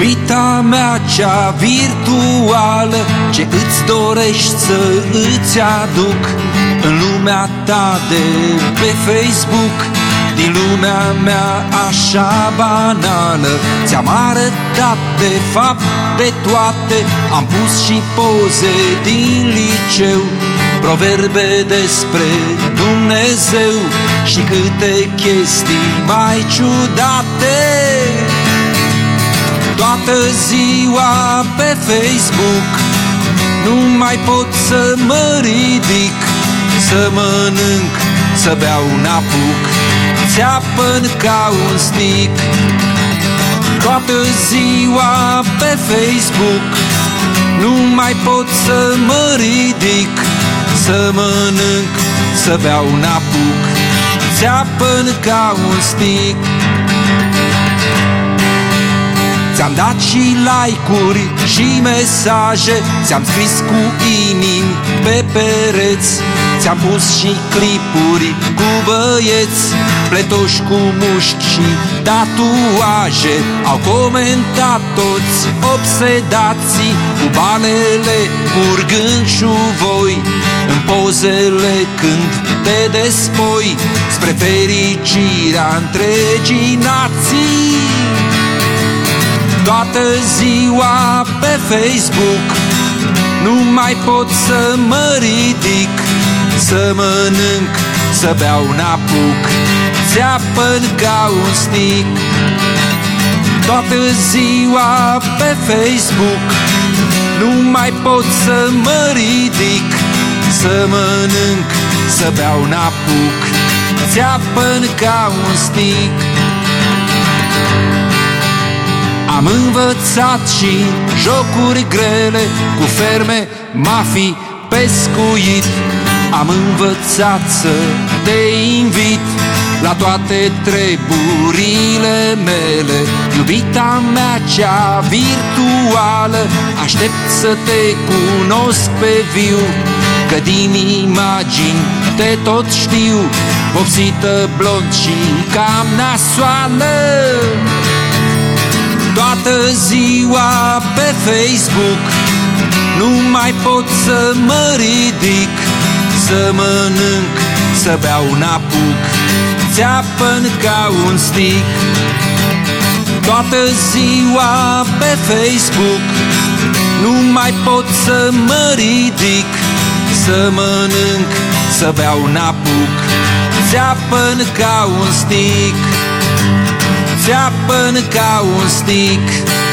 Iubita mea cea virtuală Ce îți dorești să îți aduc În lumea ta de pe Facebook. Din lumea mea așa banală Ți-am arătat de fapt de toate. Am pus și poze din liceu Proverbe despre Dumnezeu. Și câte chestii mai ciudate Toată ziua pe Facebook. Nu mai pot să mă ridic Să mănânc, să beau un apuc. Țeapăn ca un stick Toată ziua pe Facebook. Nu mai pot să mă ridic Să mănânc, să beau un apuc. Țeapăn ca un stick Ți-am dat și like-uri și mesaje Ți-am scris cu inimi pe pereți Ți-am pus și clipuri cu băieți Pletoși cu mușchi și tatuaje Au comentat toți obsedații Cu banele curgând voi În pozele când te despoi Spre fericirea întregii nații Toată ziua pe Facebook. Nu mai pot să mă ridic Să mănânc, să beau un apuc. Țeapăn ca un stick Toată ziua pe Facebook. Nu mai pot să mă ridic Să mănânc, să beau un apuc. Țeapăn ca un stick am învățat și jocuri grele Cu ferme, mafii, pescuit. Am învățat să te invit La toate treburile mele. Iubita mea cea virtuală Aștept să te cunosc pe viu Că din imagini te tot știu. Vopsită blond și cam nasoală Toată ziua pe Facebook. Nu mai pot să mă ridic Să mănânc, să beau un apuc. Țeapăn ca un stick. Toată ziua pe Facebook. Nu mai pot să mă ridic Să mănânc, să beau un apuc. Țeapăn ca un stick țeapăn ca un stick